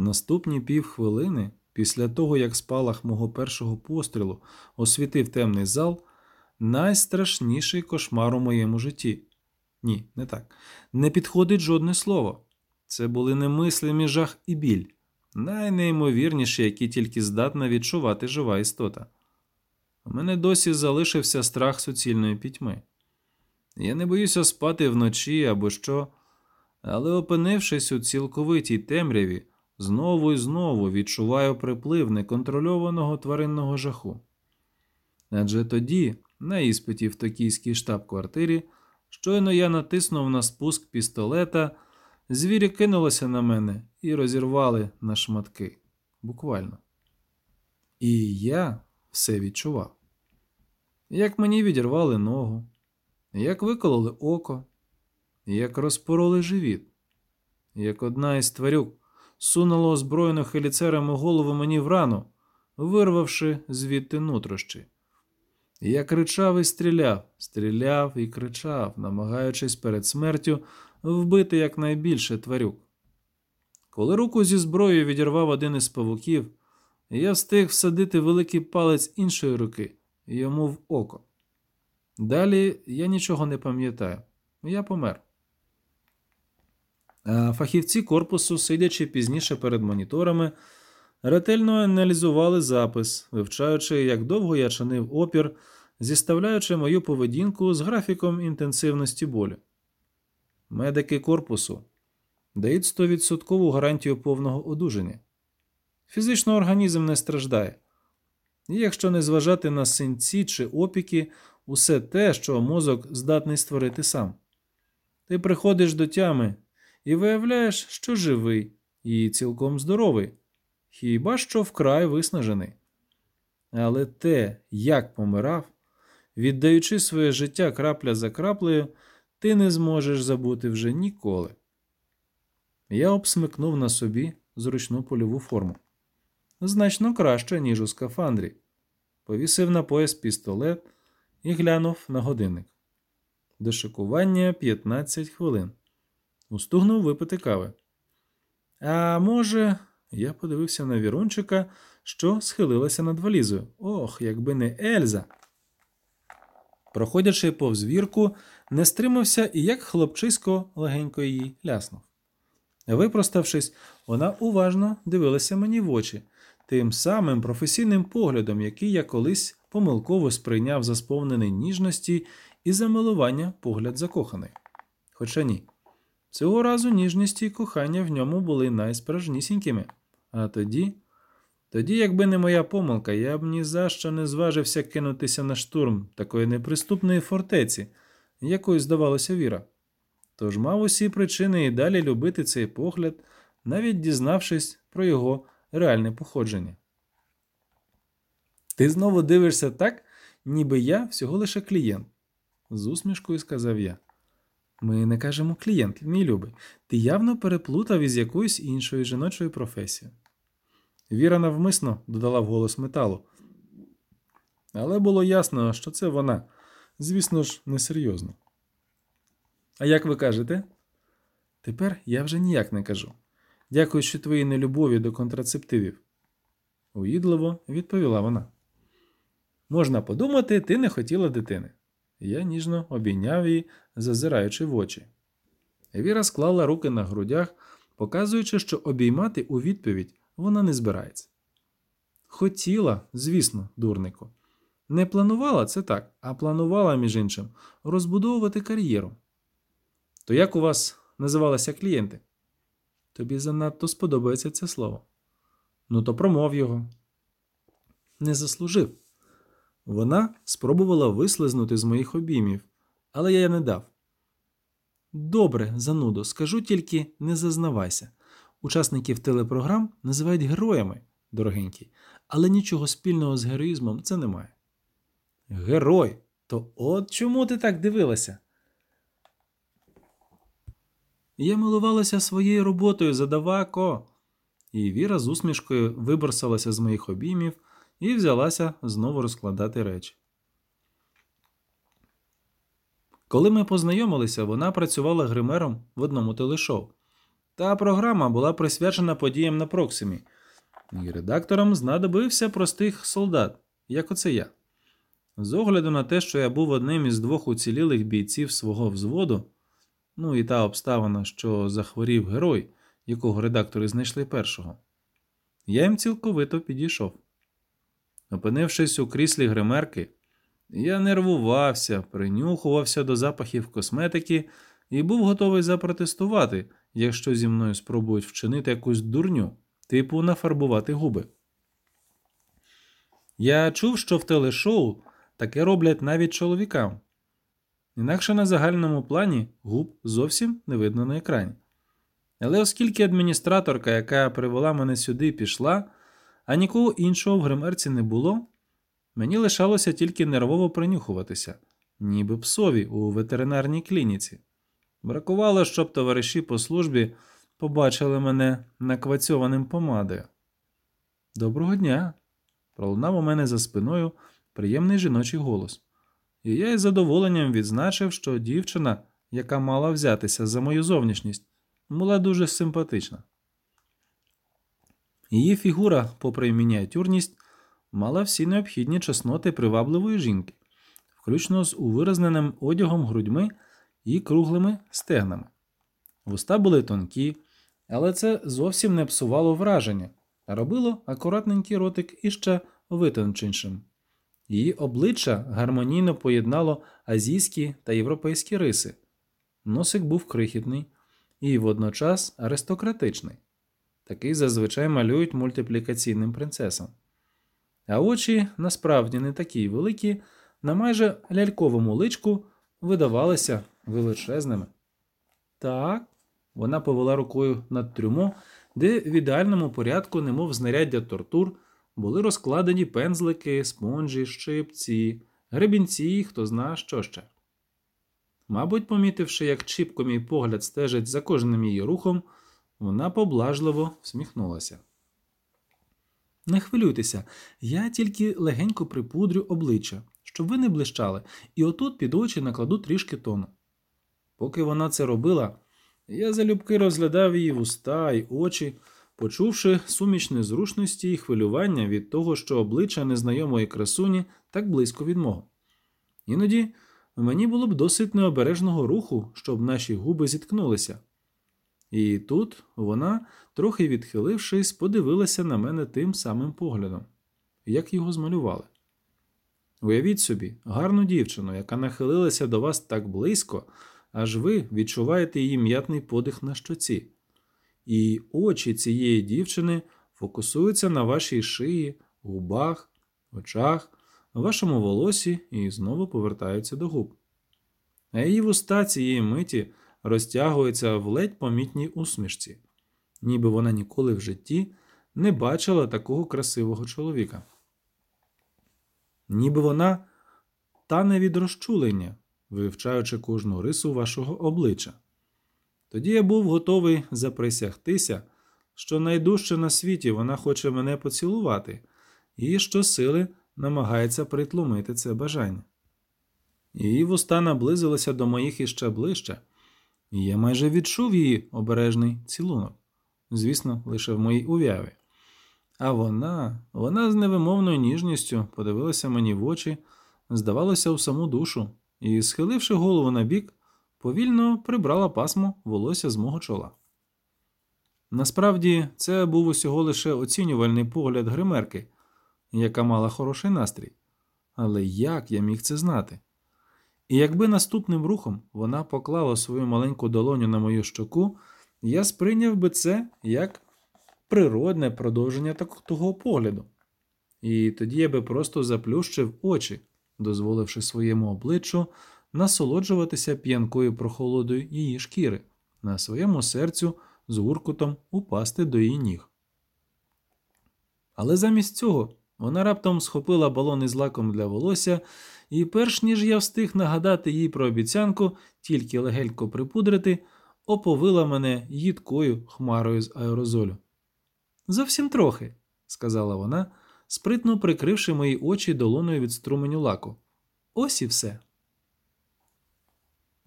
Наступні півхвилини, після того, як спалах мого першого пострілу освітив темний зал, найстрашніший кошмар у моєму житті. Ні, не так. Не підходить жодне слово. Це були немислимі жах і біль, найнеймовірніші, які тільки здатна відчувати жива істота. У мене досі залишився страх суцільної пітьми. Я не боюся спати вночі або що, але, опинившись у цілковитій темряві, знову і знову відчуваю приплив неконтрольованого тваринного жаху. Адже тоді, на іспиті в токійській штаб-квартирі, щойно я натиснув на спуск пістолета, звірі кинулися на мене і розірвали на шматки. Буквально. І я все відчував. Як мені відірвали ногу, як викололи око, як розпороли живіт, як одна із тварюк сунула озброєну хеліцерами голову мені в рану, вирвавши звідти нутрощі. Я кричав і стріляв, стріляв і кричав, намагаючись перед смертю вбити якнайбільше тварюк. Коли руку зі зброєю відірвав один із павуків, я встиг всадити великий палець іншої руки йому в око. Далі я нічого не пам'ятаю. Я помер. А фахівці корпусу, сидячи пізніше перед моніторами, ретельно аналізували запис, вивчаючи, як довго я чинив опір, зіставляючи мою поведінку з графіком інтенсивності болю. Медики корпусу дають 100% гарантію повного одужання. Фізично організм не страждає. І якщо не зважати на синці чи опіки, усе те, що мозок здатний створити сам. Ти приходиш до тями і виявляєш, що живий і цілком здоровий, хіба що вкрай виснажений. Але те, як помирав, віддаючи своє життя крапля за краплею, ти не зможеш забути вже ніколи. Я обсмикнув на собі зручну польову форму. Значно краще, ніж у скафандрі. Повісив на пояс пістолет і глянув на годинник. До шикування 15 хвилин. Устугнув випити кави. А може, я подивився на вірунчика, що схилилася над валізою. Ох, якби не Ельза. Проходячи повз вірку, не стримався і як хлопчисько легенько її ляснув. Випроставшись, вона уважно дивилася мені в очі, тим самим професійним поглядом, який я колись помилково сприйняв за сповнений ніжності і замилування погляд закоханий. Хоча ні. Цього разу ніжність і кохання в ньому були найсправжнісінькими. А тоді, тоді, якби не моя помилка, я б ні за що не зважився кинутися на штурм такої неприступної фортеці, якою здавалося віра. Тож мав усі причини і далі любити цей погляд, навіть дізнавшись про його реальне походження. Ти знову дивишся так, ніби я всього лише клієнт, з усмішкою сказав я. Ми не кажемо клієнт, мій любий. Ти явно переплутав із якоюсь іншою жіночою професією. Віра навмисно додала в голос металу. Але було ясно, що це вона. Звісно ж, несерйозно. А як ви кажете? Тепер я вже ніяк не кажу. Дякуючи твоїй нелюбові до контрацептивів. Уїдливо відповіла вона. Можна подумати, ти не хотіла дитини. Я ніжно обійняв її, зазираючи в очі. Віра склала руки на грудях, показуючи, що обіймати у відповідь вона не збирається. Хотіла, звісно, дурнику. Не планувала це так, а планувала, між іншим, розбудовувати кар'єру. То як у вас називалися клієнти? Тобі занадто сподобається це слово. Ну, то промов його. Не заслужив. Вона спробувала вислизнути з моїх обіймів, але я не дав. Добре, занудо, скажу тільки не зазнавайся. Учасників телепрограм називають героями, дорогенький, але нічого спільного з героїзмом це немає. Герой! То от чому ти так дивилася? Я милувалася своєю роботою задавако. І Віра з усмішкою виборсалася з моїх обіймів і взялася знову розкладати речі. Коли ми познайомилися, вона працювала гримером в одному телешоу. Та програма була присвячена подіям на Проксимі, і редакторам знадобився простих солдат, як оце я. З огляду на те, що я був одним із двох уцілілих бійців свого взводу, ну і та обставина, що захворів герой, якого редактори знайшли першого, я їм цілковито підійшов. Опинившись у кріслі гримерки, я нервувався, принюхувався до запахів косметики і був готовий запротестувати, якщо зі мною спробують вчинити якусь дурню, типу нафарбувати губи. Я чув, що в телешоу таке роблять навіть чоловікам. Інакше на загальному плані губ зовсім не видно на екрані. Але оскільки адміністраторка, яка привела мене сюди, пішла, а нікого іншого в гримерці не було, мені лишалося тільки нервово принюхуватися, ніби псові у ветеринарній клініці. Бракувало, щоб товариші по службі побачили мене наквацьованим помадою. Доброго дня! пролунав у мене за спиною приємний жіночий голос. І я із задоволенням відзначив, що дівчина, яка мала взятися за мою зовнішність, була дуже симпатична. Її фігура, попри мініатюрність, мала всі необхідні чесноти привабливої жінки, включно з увиразненим одягом грудьми і круглими стегнами. Вуста були тонкі, але це зовсім не псувало враження, а робило акуратненький ротик іще витонченішим. Її обличчя гармонійно поєднало азійські та європейські риси. Носик був крихітний і водночас аристократичний. Такий зазвичай малюють мультиплікаційним принцесам. А очі насправді не такі великі, на майже ляльковому личку видавалися величезними. Так, вона повела рукою над трюмо, де в ідеальному порядку, немов знаряддя тортур, були розкладені пензлики, спонжі, щипці, гребінці, хто зна що ще. Мабуть, помітивши, як чіпко мій погляд стежить за кожним її рухом, вона поблажливо всміхнулася. Не хвилюйтеся, я тільки легенько припудрю обличчя, щоб ви не блищали, і отут під очі накладу трішки тону. Поки вона це робила, я залюбки розглядав її вуста й очі, почувши суміч незручності і хвилювання від того, що обличчя незнайомої красуні так близько від мого. Іноді мені було б досить необережного руху, щоб наші губи зіткнулися. І тут вона, трохи відхилившись, подивилася на мене тим самим поглядом, як його змалювали. Уявіть собі, гарну дівчину, яка нахилилася до вас так близько, аж ви відчуваєте її м'ятний подих на щоці. І очі цієї дівчини фокусуються на вашій шиї, губах, очах, вашому волосі і знову повертаються до губ. А її вуста цієї миті розтягуються в ледь помітній усмішці, ніби вона ніколи в житті не бачила такого красивого чоловіка. Ніби вона тане від розчулення, вивчаючи кожну рису вашого обличчя. Тоді я був готовий заприсягтися, що найдужче на світі вона хоче мене поцілувати, і щосили намагається притлумити це бажання. Її вуста наблизилися до моїх іще ближче, я майже відчув її обережний цілунок, звісно, лише в моїй уяві. А вона, вона з невимовною ніжністю подивилася мені в очі, здавалося, у саму душу, і, схиливши голову на бік, повільно прибрала пасмо волосся з мого чола. Насправді, це був усього лише оцінювальний погляд гримерки, яка мала хороший настрій. Але як я міг це знати? І якби наступним рухом вона поклала свою маленьку долоню на мою щоку, я сприйняв би це як природне продовження того погляду. І тоді я би просто заплющив очі, дозволивши своєму обличчю насолоджуватися п'янкою прохолодою її шкіри, на своєму серцю з гуркутом упасти до її ніг. Але замість цього вона раптом схопила балон із лаком для волосся, і, перш ніж я встиг нагадати їй про обіцянку, тільки легелько припудрити, оповила мене їдкою хмарою з аерозолю. Зовсім трохи, сказала вона, спритно прикривши мої очі долоною від струменю лаку. Ось і все.